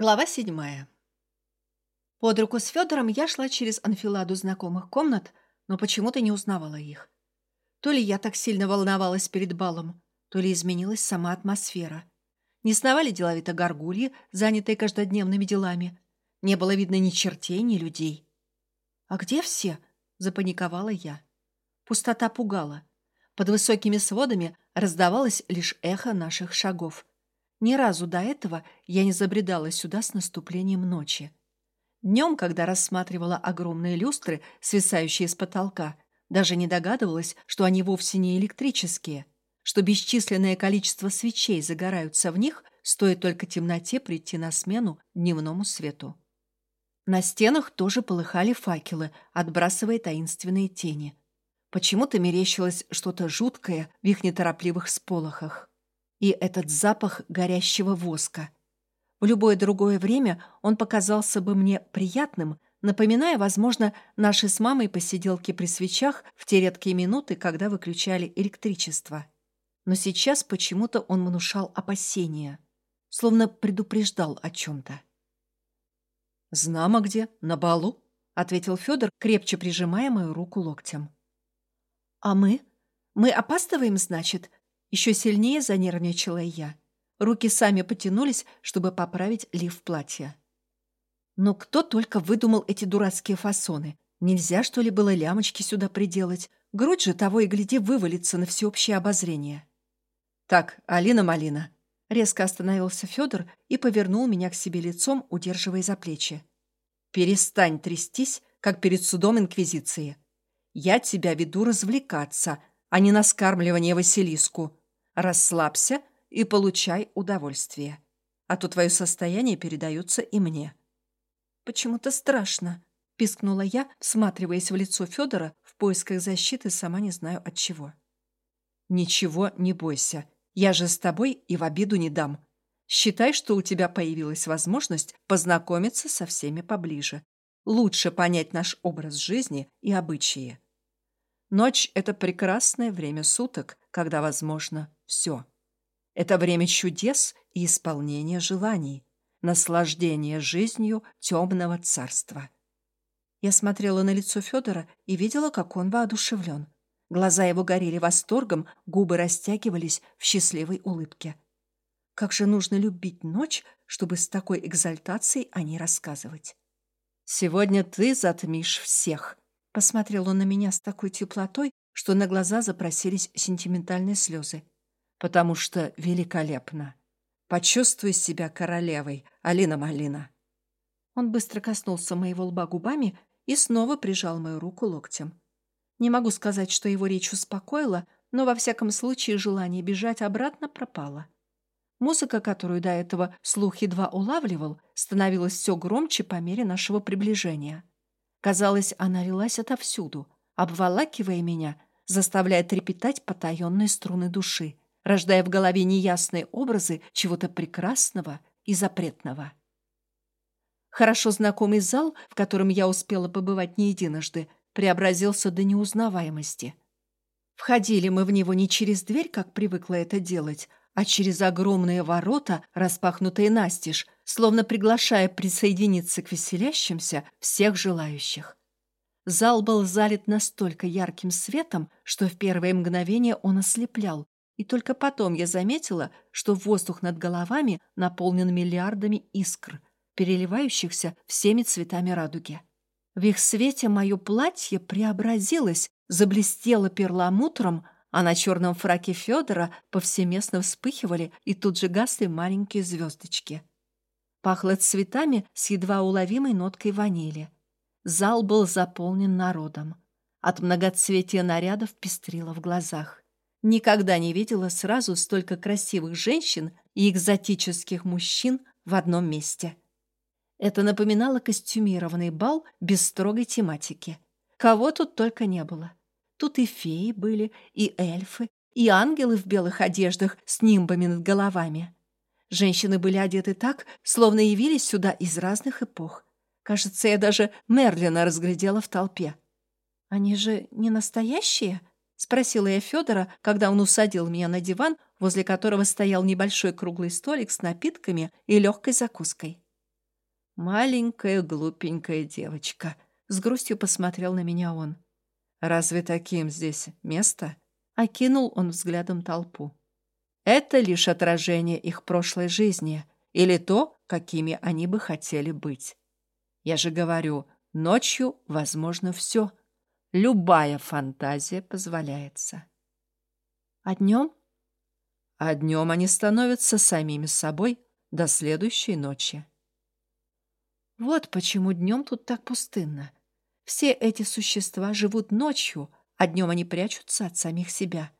Глава седьмая. Под руку с Федором я шла через анфиладу знакомых комнат, но почему-то не узнавала их. То ли я так сильно волновалась перед балом, то ли изменилась сама атмосфера. Не сновали деловито горгульи, занятые каждодневными делами. Не было видно ни чертей, ни людей. «А где все?» — запаниковала я. Пустота пугала. Под высокими сводами раздавалось лишь эхо наших шагов. Ни разу до этого я не забредала сюда с наступлением ночи. Днем, когда рассматривала огромные люстры, свисающие с потолка, даже не догадывалась, что они вовсе не электрические, что бесчисленное количество свечей загораются в них, стоит только темноте прийти на смену дневному свету. На стенах тоже полыхали факелы, отбрасывая таинственные тени. Почему-то мерещилось что-то жуткое в их неторопливых сполохах и этот запах горящего воска. В любое другое время он показался бы мне приятным, напоминая, возможно, наши с мамой посиделки при свечах в те редкие минуты, когда выключали электричество. Но сейчас почему-то он внушал опасения, словно предупреждал о чем-то. «Знамо где, на балу», — ответил Федор, крепче прижимая мою руку локтем. «А мы? Мы опаздываем, значит?» Еще сильнее занервничала я. Руки сами потянулись, чтобы поправить лиф платья. Но кто только выдумал эти дурацкие фасоны? Нельзя, что ли, было лямочки сюда приделать? Грудь же того и гляди вывалится на всеобщее обозрение. «Так, Алина-малина!» Резко остановился Федор и повернул меня к себе лицом, удерживая за плечи. «Перестань трястись, как перед судом Инквизиции. Я тебя веду развлекаться, а не на скармливание Василиску. Расслабься и получай удовольствие. А то твое состояние передается и мне». «Почему-то страшно», — пискнула я, всматриваясь в лицо Федора в поисках защиты, сама не знаю от чего. «Ничего не бойся. Я же с тобой и в обиду не дам. Считай, что у тебя появилась возможность познакомиться со всеми поближе. Лучше понять наш образ жизни и обычаи. Ночь — это прекрасное время суток, когда возможно все. Это время чудес и исполнения желаний, наслаждения жизнью темного царства. Я смотрела на лицо Федора и видела, как он воодушевлен. Глаза его горели восторгом, губы растягивались в счастливой улыбке. Как же нужно любить ночь, чтобы с такой экзальтацией о ней рассказывать. «Сегодня ты затмишь всех», Посмотрел он на меня с такой теплотой, что на глаза запросились сентиментальные слезы. «Потому что великолепно. Почувствуй себя королевой, Алина-малина». Он быстро коснулся моего лба губами и снова прижал мою руку локтем. Не могу сказать, что его речь успокоила, но во всяком случае желание бежать обратно пропало. Музыка, которую до этого слух едва улавливал, становилась все громче по мере нашего приближения. Казалось, она лилась отовсюду, обволакивая меня, заставляя трепетать потаенные струны души, рождая в голове неясные образы чего-то прекрасного и запретного. Хорошо знакомый зал, в котором я успела побывать не единожды, преобразился до неузнаваемости. Входили мы в него не через дверь, как привыкла это делать, а через огромные ворота, распахнутые настежь, словно приглашая присоединиться к веселящимся всех желающих. Зал был залит настолько ярким светом, что в первое мгновение он ослеплял, и только потом я заметила, что воздух над головами наполнен миллиардами искр, переливающихся всеми цветами радуги. В их свете мое платье преобразилось, заблестело перламутром, а на черном фраке Федора повсеместно вспыхивали и тут же гасли маленькие звездочки. Пахло цветами с едва уловимой ноткой ванили. Зал был заполнен народом. От многоцветия нарядов пестрило в глазах. Никогда не видела сразу столько красивых женщин и экзотических мужчин в одном месте. Это напоминало костюмированный бал без строгой тематики. Кого тут только не было. Тут и феи были, и эльфы, и ангелы в белых одеждах с нимбами над головами. Женщины были одеты так, словно явились сюда из разных эпох. Кажется, я даже Мерлина разглядела в толпе. «Они же не настоящие?» — спросила я Федора, когда он усадил меня на диван, возле которого стоял небольшой круглый столик с напитками и легкой закуской. Маленькая глупенькая девочка. С грустью посмотрел на меня он. Разве таким здесь место? Окинул он взглядом толпу. Это лишь отражение их прошлой жизни или то, какими они бы хотели быть. Я же говорю, ночью возможно все. Любая фантазия позволяется. А днем? А днем они становятся самими собой до следующей ночи. Вот почему днем тут так пустынно. Все эти существа живут ночью, а днем они прячутся от самих себя.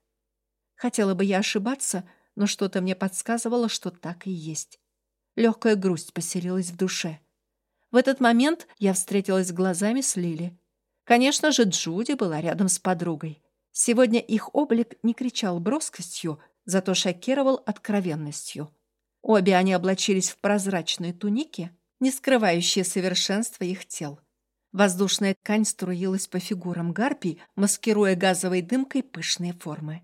Хотела бы я ошибаться, но что-то мне подсказывало, что так и есть. Легкая грусть поселилась в душе. В этот момент я встретилась глазами с Лили. Конечно же, Джуди была рядом с подругой. Сегодня их облик не кричал броскостью, зато шокировал откровенностью. Обе они облачились в прозрачные туники, не скрывающие совершенство их тел. Воздушная ткань струилась по фигурам гарпий, маскируя газовой дымкой пышные формы.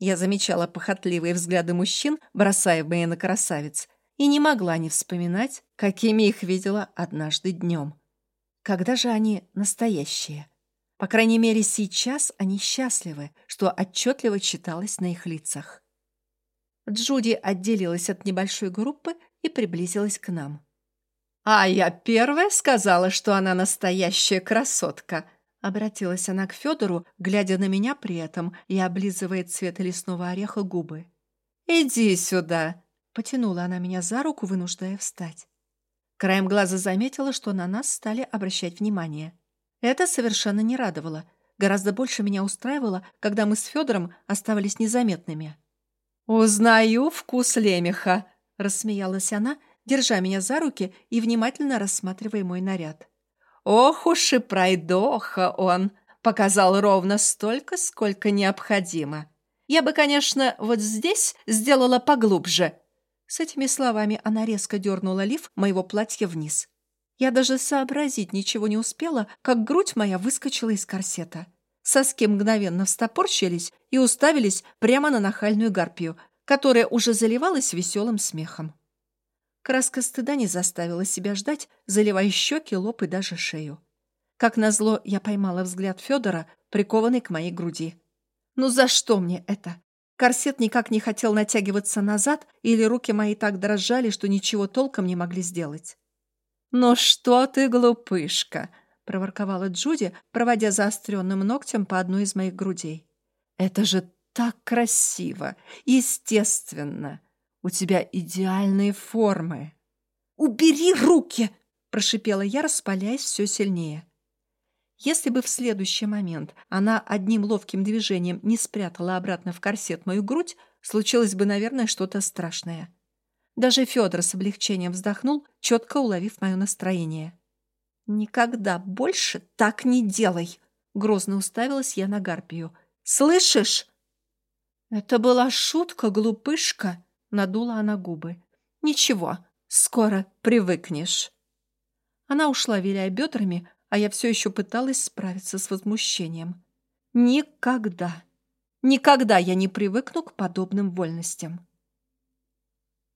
Я замечала похотливые взгляды мужчин, бросаемые на красавиц, и не могла не вспоминать, какими их видела однажды днем. Когда же они настоящие? По крайней мере, сейчас они счастливы, что отчетливо читалось на их лицах. Джуди отделилась от небольшой группы и приблизилась к нам. «А я первая сказала, что она настоящая красотка», Обратилась она к Федору, глядя на меня при этом и облизывая цвет лесного ореха губы. «Иди сюда!» Потянула она меня за руку, вынуждая встать. Краем глаза заметила, что на нас стали обращать внимание. Это совершенно не радовало. Гораздо больше меня устраивало, когда мы с Федором оставались незаметными. «Узнаю вкус лемеха!» — рассмеялась она, держа меня за руки и внимательно рассматривая мой наряд. Ох уж и пройдоха он! Показал ровно столько, сколько необходимо. Я бы, конечно, вот здесь сделала поглубже. С этими словами она резко дернула лиф моего платья вниз. Я даже сообразить ничего не успела, как грудь моя выскочила из корсета. Соски мгновенно встопорщились и уставились прямо на нахальную гарпию, которая уже заливалась веселым смехом. Краска стыда не заставила себя ждать, заливая щеки, лоб и даже шею. Как назло, я поймала взгляд Федора, прикованный к моей груди. «Ну за что мне это?» Корсет никак не хотел натягиваться назад, или руки мои так дрожали, что ничего толком не могли сделать. «Ну что ты, глупышка!» — проворковала Джуди, проводя заостренным ногтем по одной из моих грудей. «Это же так красиво! Естественно! У тебя идеальные формы. Убери руки, прошипела я, распаляясь все сильнее. Если бы в следующий момент она одним ловким движением не спрятала обратно в корсет мою грудь, случилось бы, наверное, что-то страшное. Даже Федор с облегчением вздохнул, четко уловив мое настроение. «Никогда больше так не делай!» Грозно уставилась я на Гарпию. «Слышишь?» «Это была шутка, глупышка!» Надула она губы. «Ничего, скоро привыкнешь». Она ушла, виляя бедрами, а я все еще пыталась справиться с возмущением. Никогда, никогда я не привыкну к подобным вольностям.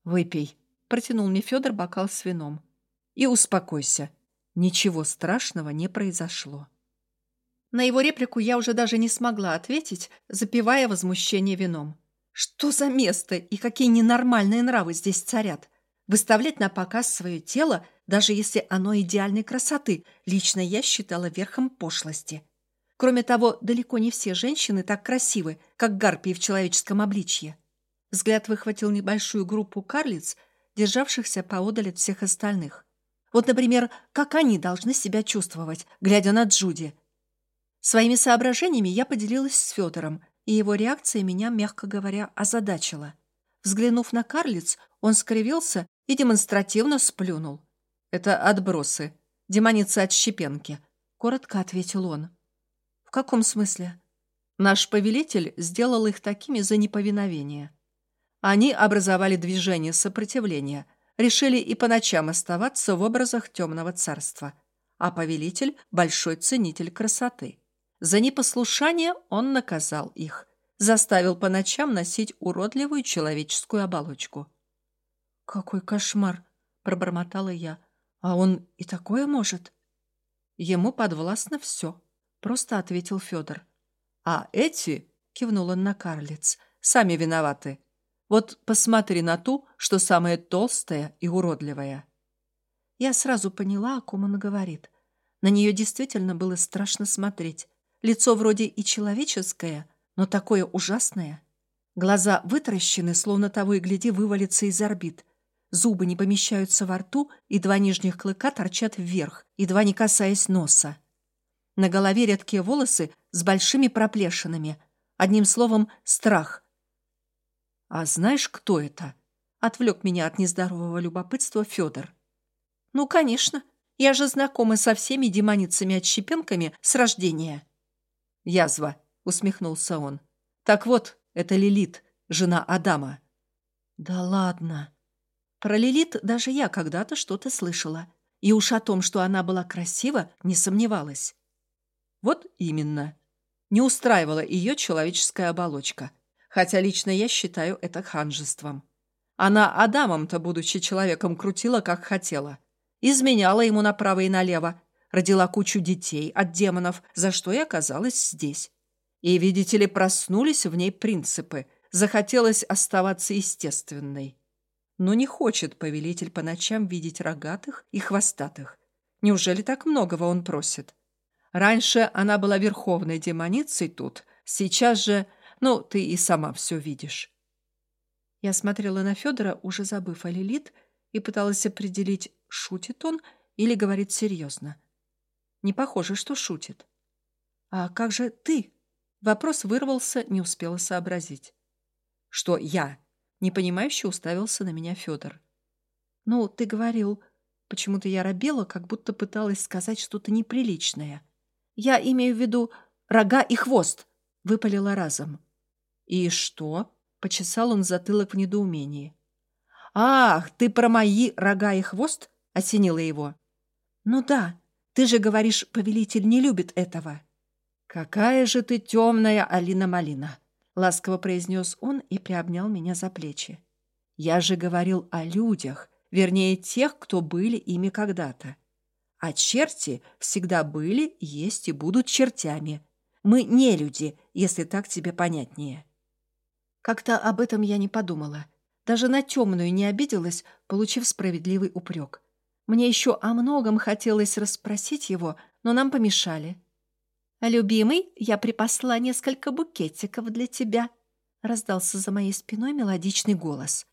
«Выпей», — протянул мне Федор бокал с вином. «И успокойся. Ничего страшного не произошло». На его реплику я уже даже не смогла ответить, запивая возмущение вином. Что за место и какие ненормальные нравы здесь царят? Выставлять на показ свое тело, даже если оно идеальной красоты, лично я считала верхом пошлости. Кроме того, далеко не все женщины так красивы, как гарпии в человеческом обличье. Взгляд выхватил небольшую группу карлиц, державшихся поодаль от всех остальных. Вот, например, как они должны себя чувствовать, глядя на Джуди. Своими соображениями я поделилась с Федором – и его реакция меня, мягко говоря, озадачила. Взглянув на карлиц, он скривился и демонстративно сплюнул. «Это отбросы. Демоницы от щепенки», — коротко ответил он. «В каком смысле?» Наш повелитель сделал их такими за неповиновение. Они образовали движение сопротивления, решили и по ночам оставаться в образах темного царства, а повелитель — большой ценитель красоты. За непослушание он наказал их, заставил по ночам носить уродливую человеческую оболочку. «Какой кошмар!» — пробормотала я. А он и такое может? Ему подвластно все, просто ответил Федор. А эти, кивнул он на карлиц, сами виноваты. Вот посмотри на ту, что самая толстая и уродливая. Я сразу поняла, о ком он говорит. На нее действительно было страшно смотреть. Лицо вроде и человеческое, но такое ужасное. Глаза вытаращены, словно того и гляди вывалится из орбит. Зубы не помещаются во рту, и два нижних клыка торчат вверх, едва не касаясь носа. На голове редкие волосы с большими проплешинами. Одним словом, страх. «А знаешь, кто это?» — отвлек меня от нездорового любопытства Федор. «Ну, конечно. Я же знакома со всеми демоницами-отщепенками с рождения». «Язва», — усмехнулся он. «Так вот, это Лилит, жена Адама». «Да ладно». Про Лилит даже я когда-то что-то слышала. И уж о том, что она была красива, не сомневалась. Вот именно. Не устраивала ее человеческая оболочка. Хотя лично я считаю это ханжеством. Она Адамом-то, будучи человеком, крутила, как хотела. Изменяла ему направо и налево. Родила кучу детей от демонов, за что и оказалась здесь. И, видите ли, проснулись в ней принципы. Захотелось оставаться естественной. Но не хочет повелитель по ночам видеть рогатых и хвостатых. Неужели так многого он просит? Раньше она была верховной демоницей тут, сейчас же, ну, ты и сама все видишь. Я смотрела на Федора, уже забыв о Лилит, и пыталась определить, шутит он или говорит серьезно. Не похоже, что шутит. «А как же ты?» Вопрос вырвался, не успела сообразить. «Что я?» Непонимающе уставился на меня Федор. «Ну, ты говорил...» Почему-то я робела, как будто пыталась сказать что-то неприличное. «Я имею в виду рога и хвост!» — выпалила разом. «И что?» — почесал он затылок в недоумении. «Ах, ты про мои рога и хвост?» — осенила его. «Ну да, ты же говоришь, повелитель не любит этого». «Какая же ты темная Алина-малина!» — ласково произнес он и приобнял меня за плечи. «Я же говорил о людях, вернее, тех, кто были ими когда-то. А черти всегда были, есть и будут чертями. Мы не люди, если так тебе понятнее». Как-то об этом я не подумала. Даже на темную не обиделась, получив справедливый упрек. Мне еще о многом хотелось расспросить его, но нам помешали. «Любимый, я припасла несколько букетиков для тебя», — раздался за моей спиной мелодичный голос.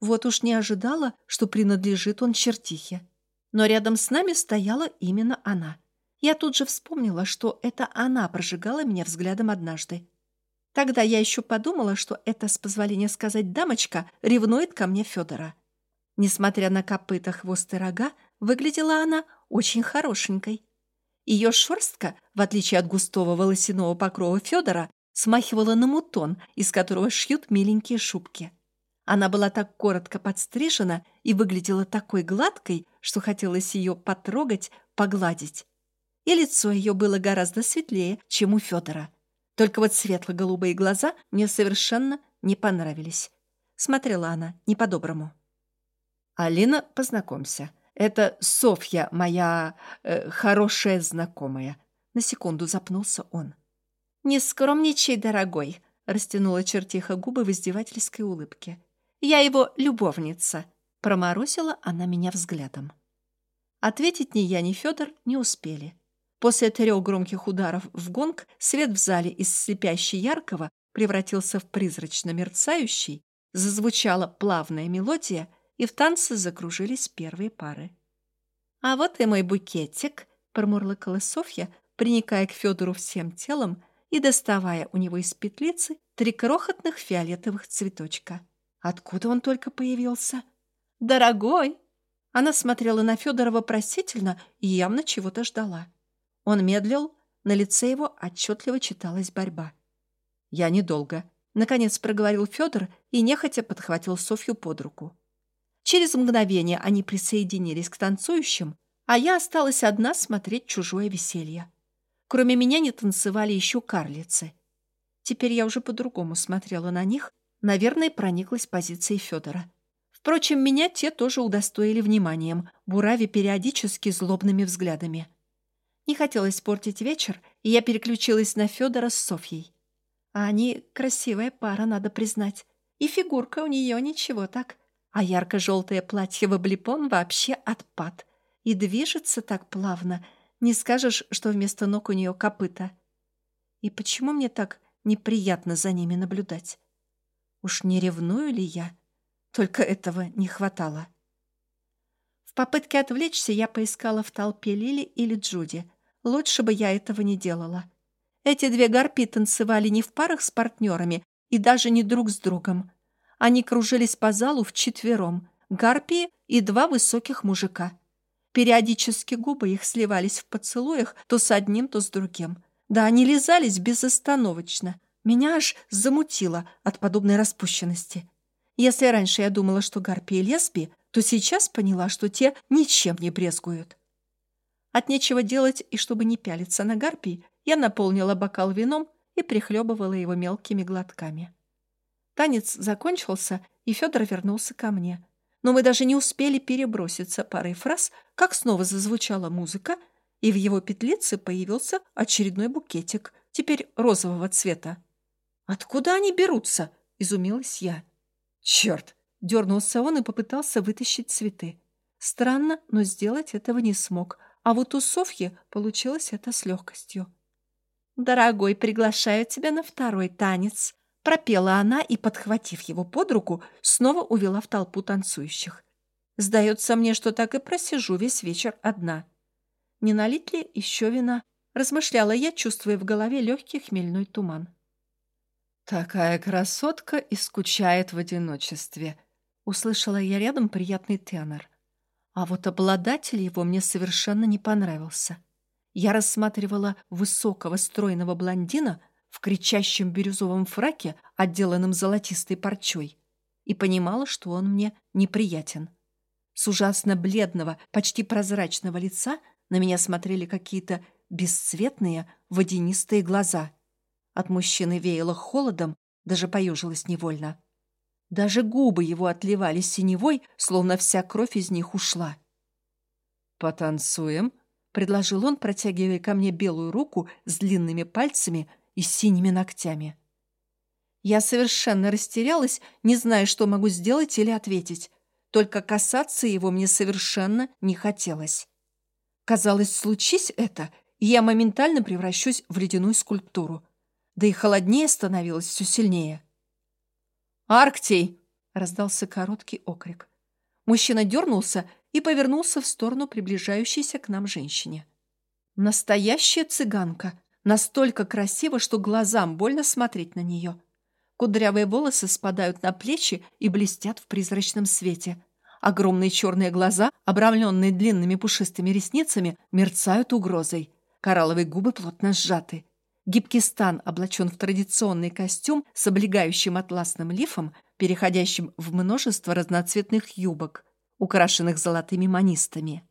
Вот уж не ожидала, что принадлежит он чертихе. Но рядом с нами стояла именно она. Я тут же вспомнила, что это она прожигала меня взглядом однажды. Тогда я еще подумала, что это, с позволения сказать, дамочка ревнует ко мне Федора. Несмотря на копыта, хвост и рога, выглядела она очень хорошенькой. Ее шерстка, в отличие от густого волосяного покрова Федора, смахивала на мутон, из которого шьют миленькие шубки. Она была так коротко подстрижена и выглядела такой гладкой, что хотелось ее потрогать, погладить. И лицо ее было гораздо светлее, чем у Федора. Только вот светло-голубые глаза мне совершенно не понравились. Смотрела она не по-доброму. «Алина, познакомься. Это Софья, моя э, хорошая знакомая. На секунду запнулся он. «Не скромничай, дорогой», — растянула чертиха губы в издевательской улыбке. «Я его любовница», — проморозила она меня взглядом. Ответить ни я, ни Федор не успели. После трех громких ударов в гонг свет в зале из слепящей яркого превратился в призрачно мерцающий, зазвучала плавная мелодия, и в танце закружились первые пары. «А вот и мой букетик», — промурлыкала Софья, приникая к Федору всем телом и доставая у него из петлицы три крохотных фиолетовых цветочка. Откуда он только появился? «Дорогой!» Она смотрела на Федора вопросительно и явно чего-то ждала. Он медлил, на лице его отчетливо читалась борьба. «Я недолго», — наконец проговорил Федор и нехотя подхватил Софью под руку. Через мгновение они присоединились к танцующим, а я осталась одна смотреть чужое веселье. Кроме меня не танцевали еще карлицы. Теперь я уже по-другому смотрела на них, наверное, прониклась позицией Федора. Впрочем, меня те тоже удостоили вниманием, бурави периодически злобными взглядами. Не хотелось портить вечер, и я переключилась на Федора с Софьей. А они красивая пара, надо признать. И фигурка у нее ничего так. А ярко-желтое платье в облепон вообще отпад. И движется так плавно. Не скажешь, что вместо ног у нее копыта. И почему мне так неприятно за ними наблюдать? Уж не ревную ли я? Только этого не хватало. В попытке отвлечься я поискала в толпе Лили или Джуди. Лучше бы я этого не делала. Эти две гарпи танцевали не в парах с партнерами и даже не друг с другом. Они кружились по залу вчетвером. Гарпии и два высоких мужика. Периодически губы их сливались в поцелуях то с одним, то с другим. Да, они лизались безостановочно. Меня аж замутило от подобной распущенности. Если раньше я думала, что гарпии лесби, то сейчас поняла, что те ничем не брезгуют. От нечего делать и чтобы не пялиться на гарпий, я наполнила бокал вином и прихлебывала его мелкими глотками. Танец закончился, и Федор вернулся ко мне. Но мы даже не успели переброситься парой фраз, как снова зазвучала музыка, и в его петлице появился очередной букетик, теперь розового цвета. «Откуда они берутся?» — изумилась я. «Черт!» — дернулся он и попытался вытащить цветы. Странно, но сделать этого не смог, а вот у Софьи получилось это с легкостью. «Дорогой, приглашаю тебя на второй танец», — пропела она и, подхватив его под руку, снова увела в толпу танцующих. «Сдается мне, что так и просижу весь вечер одна». Не налить ли еще вина? Размышляла я, чувствуя в голове легкий хмельной туман. «Такая красотка и скучает в одиночестве», — услышала я рядом приятный тенор. А вот обладатель его мне совершенно не понравился. Я рассматривала высокого стройного блондина в кричащем бирюзовом фраке, отделанном золотистой парчой, и понимала, что он мне неприятен. С ужасно бледного, почти прозрачного лица на меня смотрели какие-то бесцветные водянистые глаза. От мужчины веяло холодом, даже поюжилась невольно. Даже губы его отливали синевой, словно вся кровь из них ушла. «Потанцуем?» — предложил он, протягивая ко мне белую руку с длинными пальцами и синими ногтями. Я совершенно растерялась, не зная, что могу сделать или ответить. Только касаться его мне совершенно не хотелось. Казалось, случись это, и я моментально превращусь в ледяную скульптуру. Да и холоднее становилось все сильнее. «Арктий!» — раздался короткий окрик. Мужчина дернулся и повернулся в сторону приближающейся к нам женщине. Настоящая цыганка, настолько красива, что глазам больно смотреть на нее. Кудрявые волосы спадают на плечи и блестят в призрачном свете. Огромные черные глаза, обрамленные длинными пушистыми ресницами, мерцают угрозой. Коралловые губы плотно сжаты. Гибкий стан облачен в традиционный костюм с облегающим атласным лифом, переходящим в множество разноцветных юбок, украшенных золотыми манистами.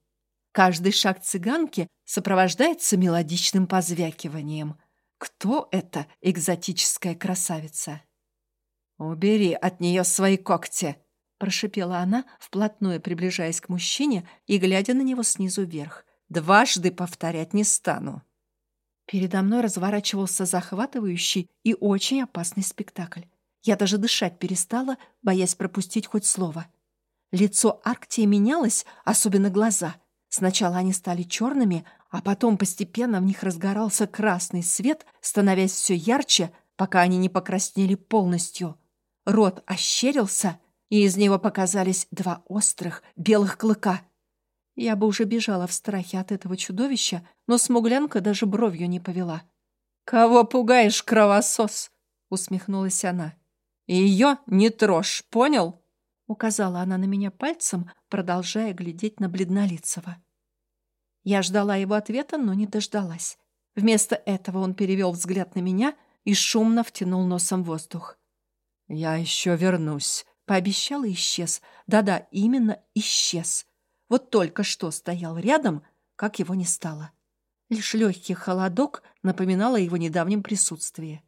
Каждый шаг цыганки сопровождается мелодичным позвякиванием. Кто эта экзотическая красавица? «Убери от нее свои когти!» Прошипела она, вплотную приближаясь к мужчине и глядя на него снизу вверх. «Дважды повторять не стану». Передо мной разворачивался захватывающий и очень опасный спектакль. Я даже дышать перестала, боясь пропустить хоть слово. Лицо Арктии менялось, особенно глаза. Сначала они стали черными, а потом постепенно в них разгорался красный свет, становясь все ярче, пока они не покраснели полностью. Рот ощерился — и из него показались два острых белых клыка. Я бы уже бежала в страхе от этого чудовища, но смуглянка даже бровью не повела. «Кого пугаешь, кровосос?» — усмехнулась она. «Ее не трожь, понял?» — указала она на меня пальцем, продолжая глядеть на бледнолицего. Я ждала его ответа, но не дождалась. Вместо этого он перевел взгляд на меня и шумно втянул носом воздух. «Я еще вернусь», Пообещал и исчез. Да-да, именно исчез. Вот только что стоял рядом, как его не стало. Лишь легкий холодок напоминал о его недавнем присутствии.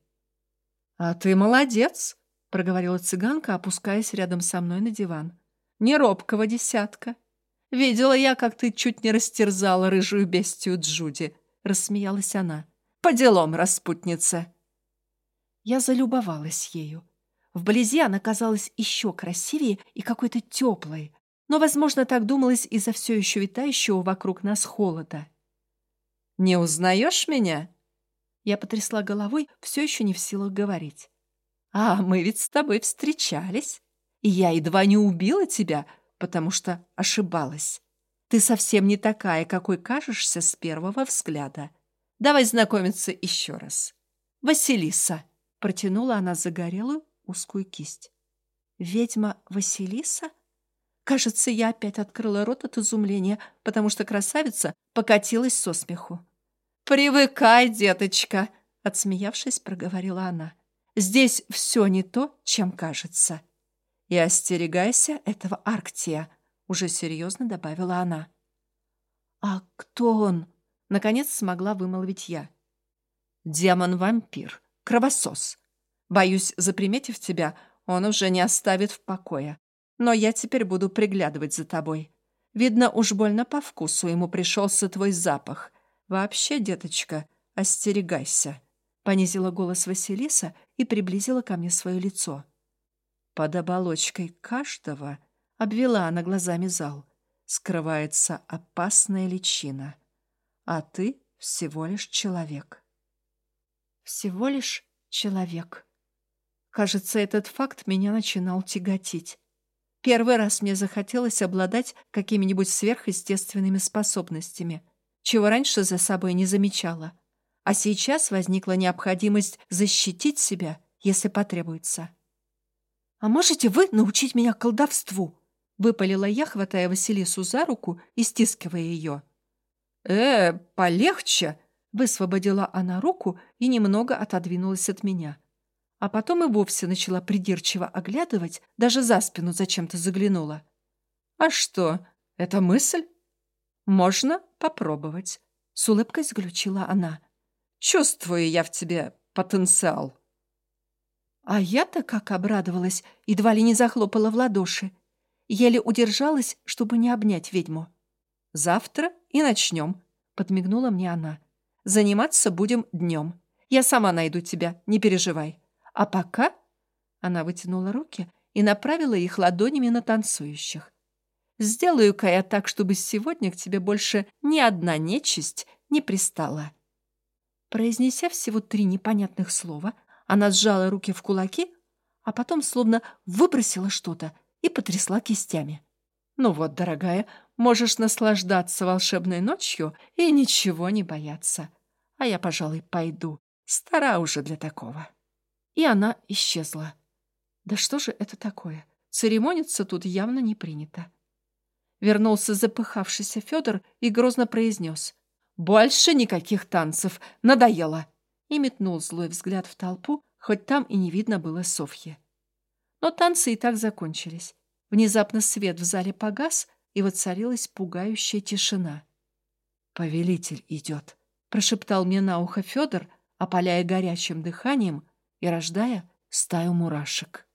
«А ты молодец!» — проговорила цыганка, опускаясь рядом со мной на диван. не робкого десятка. Видела я, как ты чуть не растерзала рыжую бестию Джуди, рассмеялась она. По делам, распутница. Я залюбовалась ею. Вблизи она казалась еще красивее и какой-то теплой, но, возможно, так думалось из-за все еще витающего вокруг нас холода. «Не узнаешь меня?» Я потрясла головой, все еще не в силах говорить. «А, мы ведь с тобой встречались, и я едва не убила тебя, потому что ошибалась. Ты совсем не такая, какой кажешься с первого взгляда. Давай знакомиться еще раз. Василиса!» Протянула она загорелую узкую кисть. «Ведьма Василиса?» Кажется, я опять открыла рот от изумления, потому что красавица покатилась со смеху. «Привыкай, деточка!» — отсмеявшись, проговорила она. «Здесь все не то, чем кажется. И остерегайся этого Арктия», — уже серьезно добавила она. «А кто он?» — наконец смогла вымолвить я. «Демон-вампир, кровосос. Боюсь, заприметив тебя, он уже не оставит в покое. Но я теперь буду приглядывать за тобой. Видно, уж больно по вкусу ему пришелся твой запах. Вообще, деточка, остерегайся». Понизила голос Василиса и приблизила ко мне свое лицо. Под оболочкой каждого обвела она глазами зал. Скрывается опасная личина. А ты всего лишь человек. Всего лишь человек. Кажется, этот факт меня начинал тяготить. Первый раз мне захотелось обладать какими-нибудь сверхъестественными способностями, чего раньше за собой не замечала. А сейчас возникла необходимость защитить себя, если потребуется. «А можете вы научить меня колдовству?» — выпалила я, хватая Василису за руку и стискивая ее. «Э, полегче!» — высвободила она руку и немного отодвинулась от меня а потом и вовсе начала придирчиво оглядывать, даже за спину зачем-то заглянула. «А что, это мысль?» «Можно попробовать», — с улыбкой заключила она. «Чувствую я в тебе потенциал». А я-то как обрадовалась, едва ли не захлопала в ладоши. Еле удержалась, чтобы не обнять ведьму. «Завтра и начнем», — подмигнула мне она. «Заниматься будем днем. Я сама найду тебя, не переживай». А пока она вытянула руки и направила их ладонями на танцующих. «Сделаю-ка я так, чтобы сегодня к тебе больше ни одна нечисть не пристала». Произнеся всего три непонятных слова, она сжала руки в кулаки, а потом словно выбросила что-то и потрясла кистями. «Ну вот, дорогая, можешь наслаждаться волшебной ночью и ничего не бояться. А я, пожалуй, пойду. Стара уже для такого» и она исчезла. Да что же это такое? Церемониться тут явно не принято. Вернулся запыхавшийся Федор и грозно произнес. «Больше никаких танцев! Надоело!» И метнул злой взгляд в толпу, хоть там и не видно было Софьи. Но танцы и так закончились. Внезапно свет в зале погас, и воцарилась пугающая тишина. «Повелитель идет», — прошептал мне на ухо Федор, опаляя горячим дыханием и рождая стаю мурашек.